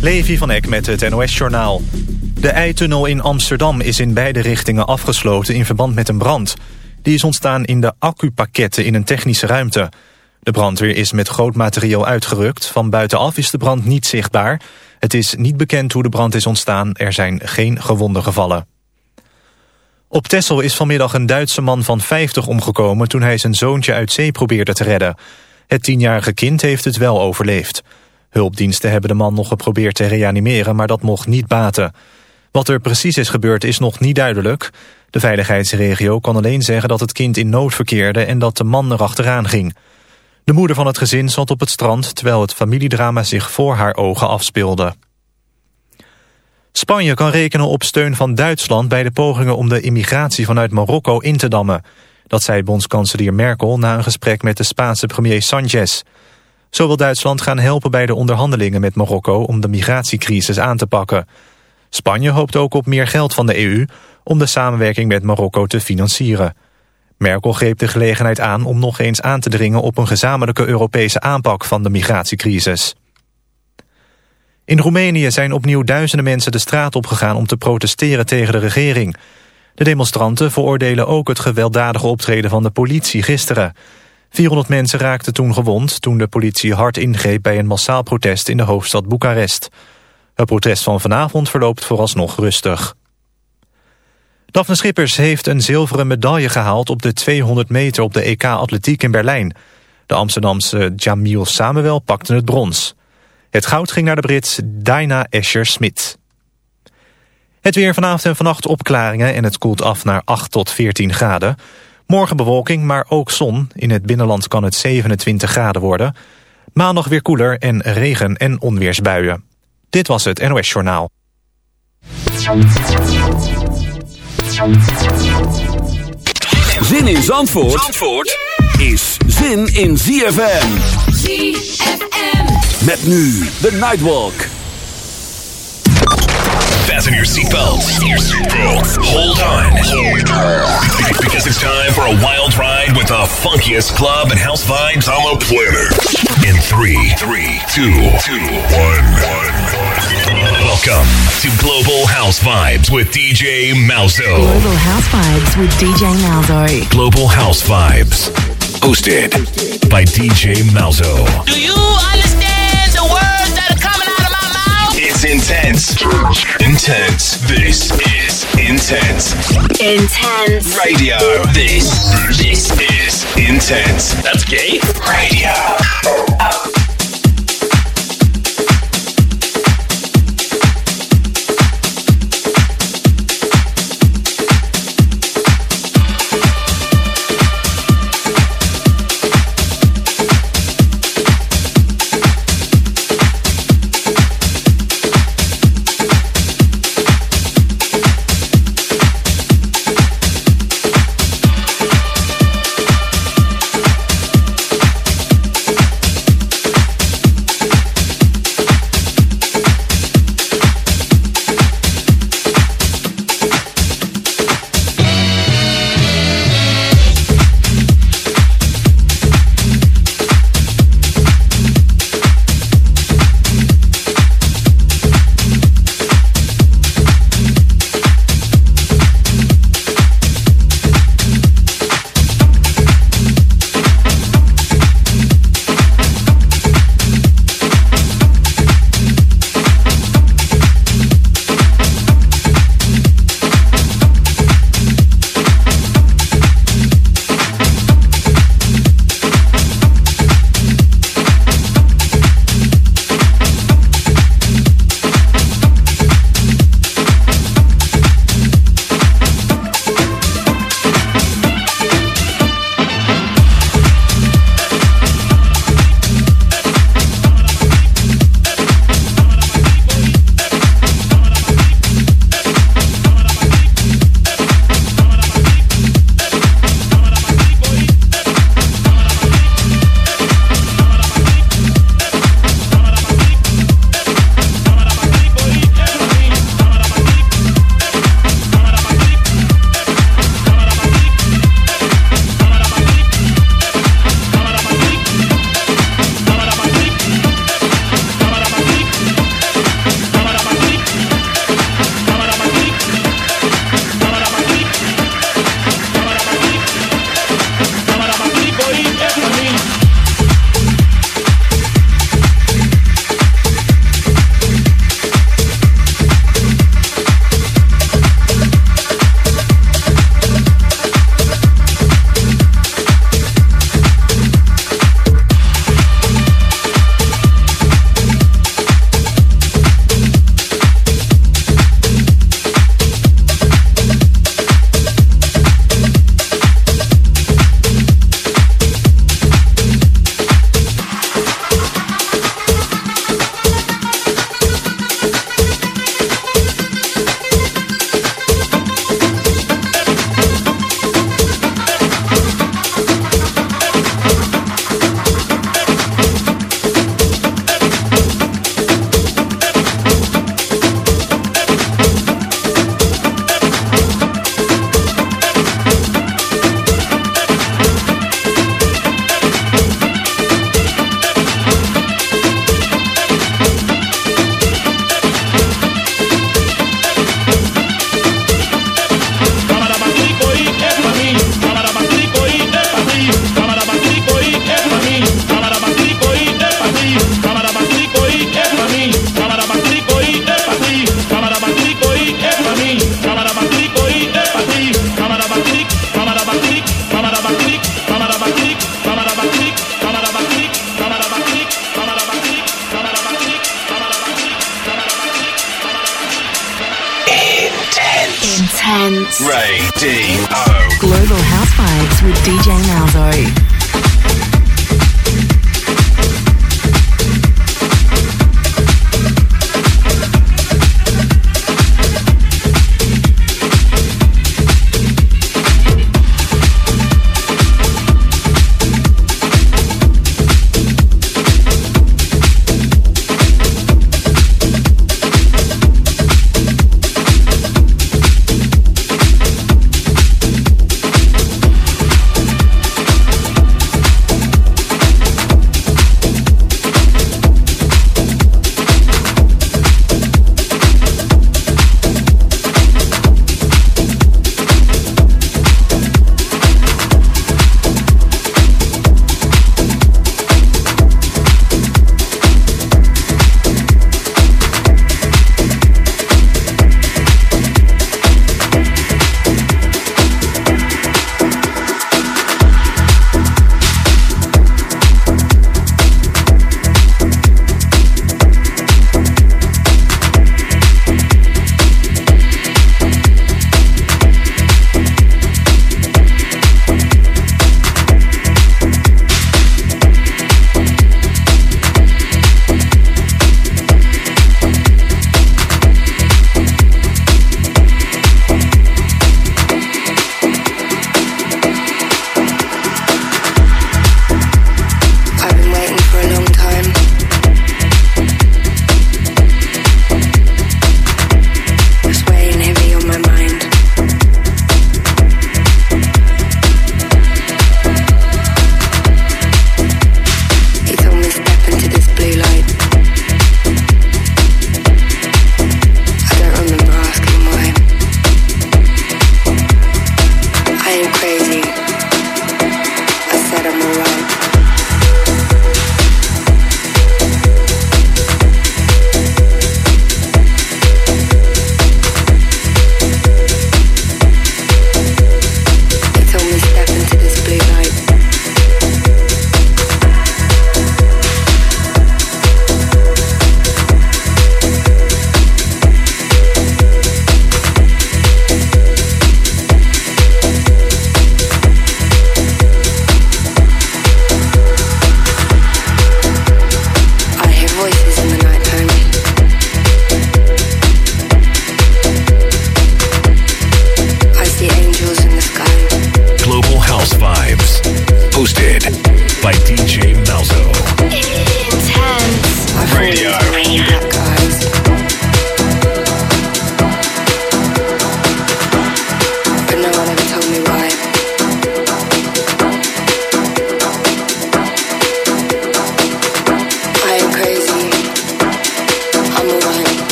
Levi van Eck met het NOS-journaal. De eitunnel in Amsterdam is in beide richtingen afgesloten in verband met een brand. Die is ontstaan in de accupakketten in een technische ruimte. De brandweer is met groot materieel uitgerukt. Van buitenaf is de brand niet zichtbaar. Het is niet bekend hoe de brand is ontstaan. Er zijn geen gewonden gevallen. Op Texel is vanmiddag een Duitse man van 50 omgekomen... toen hij zijn zoontje uit zee probeerde te redden. Het tienjarige kind heeft het wel overleefd. Hulpdiensten hebben de man nog geprobeerd te reanimeren, maar dat mocht niet baten. Wat er precies is gebeurd is nog niet duidelijk. De veiligheidsregio kon alleen zeggen dat het kind in nood verkeerde en dat de man erachteraan ging. De moeder van het gezin zat op het strand terwijl het familiedrama zich voor haar ogen afspeelde. Spanje kan rekenen op steun van Duitsland bij de pogingen om de immigratie vanuit Marokko in te dammen. Dat zei bondskanselier Merkel na een gesprek met de Spaanse premier Sanchez. Zo wil Duitsland gaan helpen bij de onderhandelingen met Marokko om de migratiecrisis aan te pakken. Spanje hoopt ook op meer geld van de EU om de samenwerking met Marokko te financieren. Merkel greep de gelegenheid aan om nog eens aan te dringen op een gezamenlijke Europese aanpak van de migratiecrisis. In Roemenië zijn opnieuw duizenden mensen de straat opgegaan om te protesteren tegen de regering. De demonstranten veroordelen ook het gewelddadige optreden van de politie gisteren. 400 mensen raakten toen gewond toen de politie hard ingreep bij een massaal protest in de hoofdstad Boekarest. Het protest van vanavond verloopt vooralsnog rustig. Daphne Schippers heeft een zilveren medaille gehaald op de 200 meter op de EK Atletiek in Berlijn. De Amsterdamse Jamil Samuel pakte het brons. Het goud ging naar de Brits Dinah Escher-Smit. Het weer vanavond en vannacht opklaringen en het koelt af naar 8 tot 14 graden. Morgen bewolking, maar ook zon. In het binnenland kan het 27 graden worden. Maandag weer koeler en regen- en onweersbuien. Dit was het NOS Journaal. Zin in Zandvoort, Zandvoort is zin in ZFM. ZFM. Met nu de Nightwalk. Fasten your seatbelts. Hold on. Because it's time for a wild ride with the funkiest club and house vibes on the planet. In three, three, two, two, one, one. Welcome to Global House Vibes with DJ Malzo. Global House Vibes with DJ Malzo. Global House Vibes. Hosted by DJ Malzo. Do you understand the words intense. Intense. This is intense. Intense. Radio. This. This is intense. That's gay. Radio.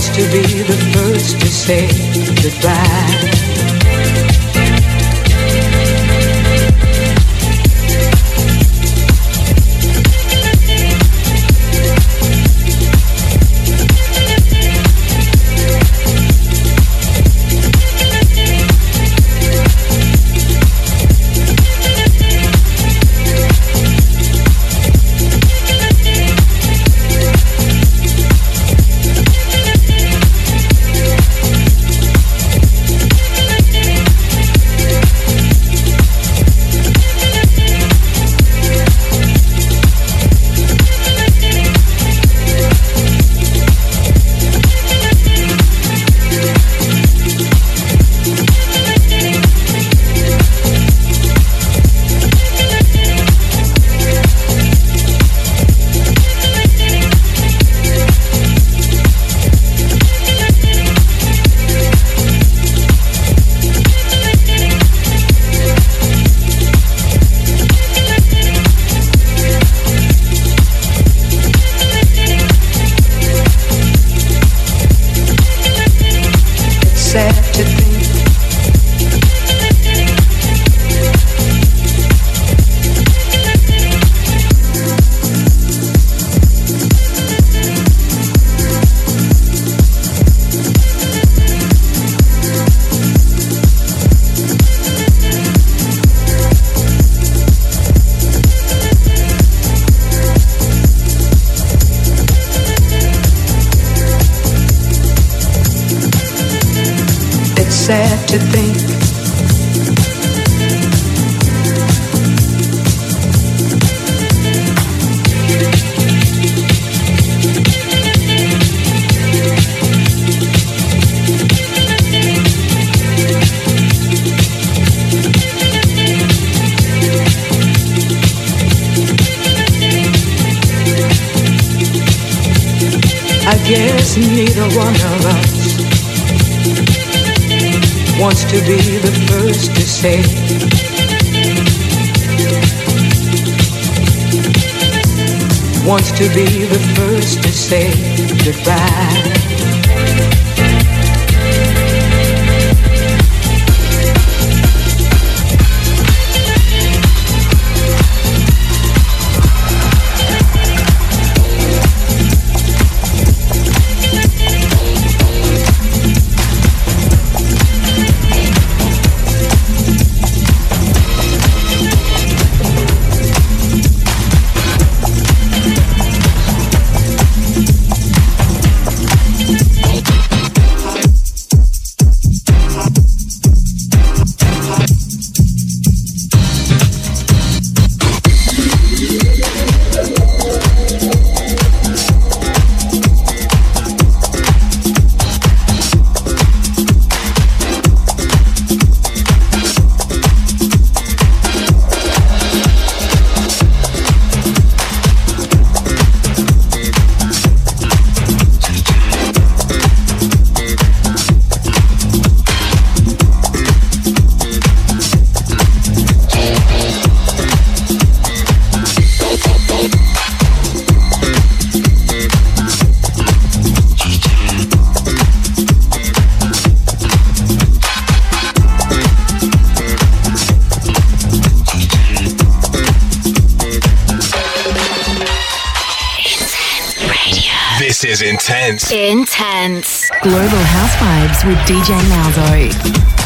Wants to be the first to say goodbye guess neither one of us wants to be the first to say wants to be the first to say goodbye. Is intense. Intense. Global House Vibes with DJ Malzo.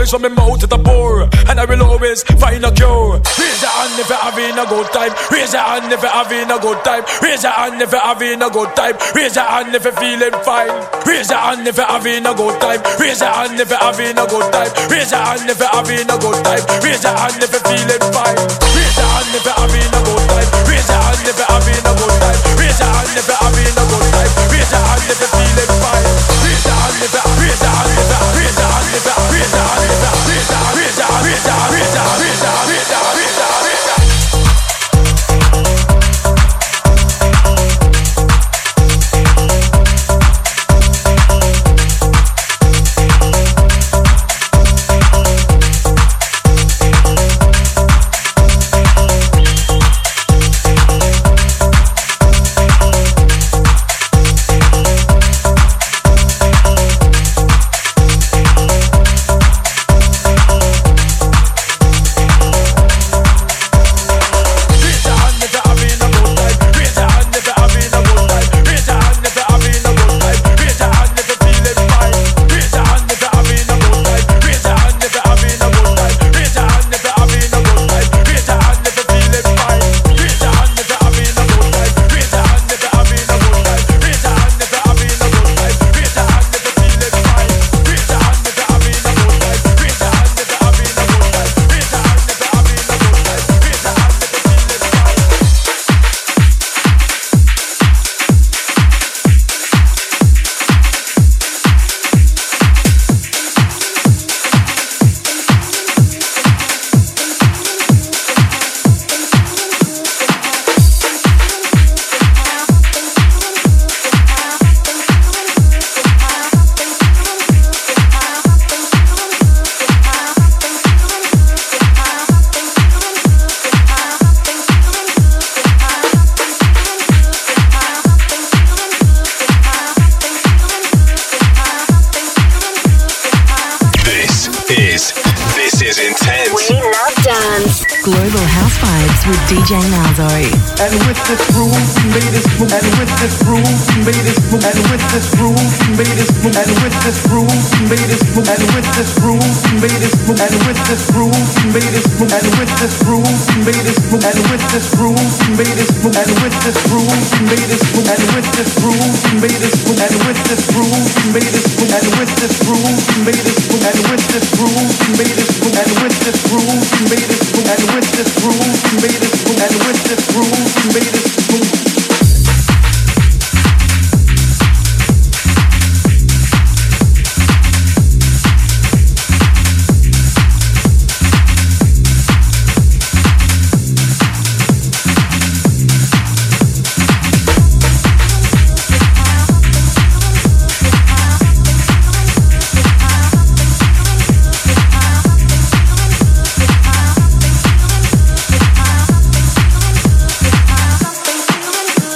The lyrics my mouth the bore. And I will always find a cure. Raise your hand if you're having a good time. Raise your hand if you're having a good time. Raise your hand if you're having a good time. Raise your hand if you're feeling fine. Raise your hand if you're having a good time. Raise your hand if you're having a good time. Raise your hand if you're having a good time. Raise your hand if you're feeling fine. Raise your hand if you're having a this move. And with this groove, we made this move. And with this groove, we made this move. And with this groove, we made this move. And with this groove, we made this move. And with this groove, we made this move. And with this groove, we made this move. And with this groove, we made this move. And with this groove, we made this move. And with this groove, we made this move.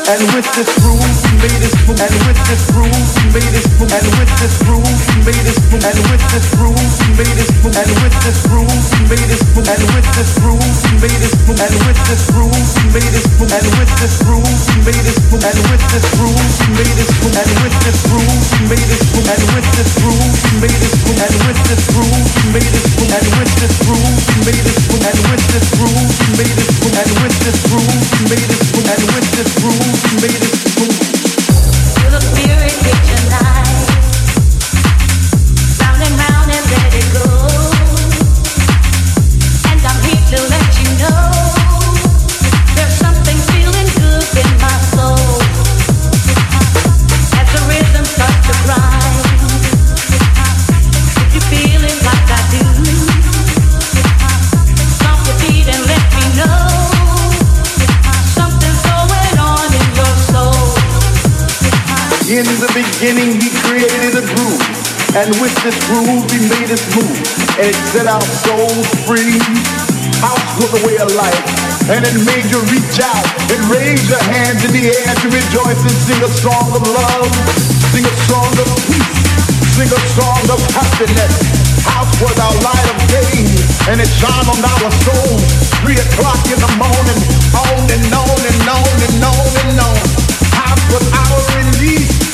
And with the truth made this move. And with this groove, we made this move. And with this groove, we made this move. And with this groove, we made this move. And with this groove, we made this move. And with this groove, we made this move. And with this groove, we made this move. And with this groove, we made this move. And with this groove, we made this move. And with this groove, we made this move. And with this groove, we made this move. And with this groove, we made this move. And with this groove, we made this move. And with this groove, we made this move. Music. Beginning he created a groove. And with this groove he made us move. And it set our souls free. House was the way of life. And it made you reach out and raise your hands in the air to rejoice and sing a song of love. Sing a song of peace. Sing a song of happiness. House was our light of day. And it shone on our souls. Three o'clock in the morning. On and on and on and on and on. House was our release.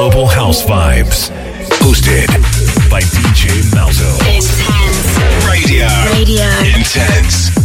Global House Vibes. Hosted by DJ Malzo. Intense. Radio. Radio. Intense.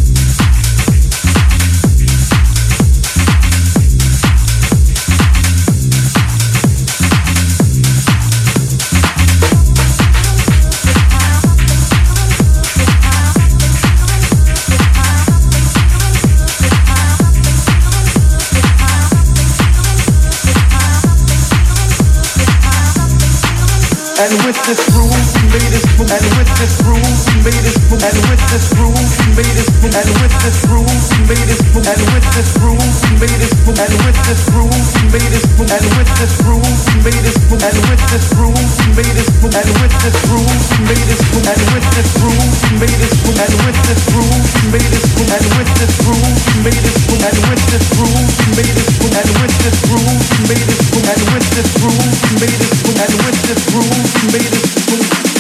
with this groove, we made this move. And with this groove, we made this move. And with this groove, we made this move. And with this groove, we made this move. And with this groove, we made this move. And with this groove, we made this move. And with this groove, we made this move. And with this groove, we made this move. And with this groove, we made this move. And with this groove, we made this move. And with this groove, we made this move. And with this groove, we made this move. And with this groove, we made this made us move. And with this groove, we made us move. And with this groove, we made us move.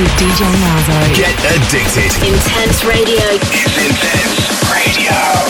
With DJ Malzo. Get addicted. Intense radio. Intense radio.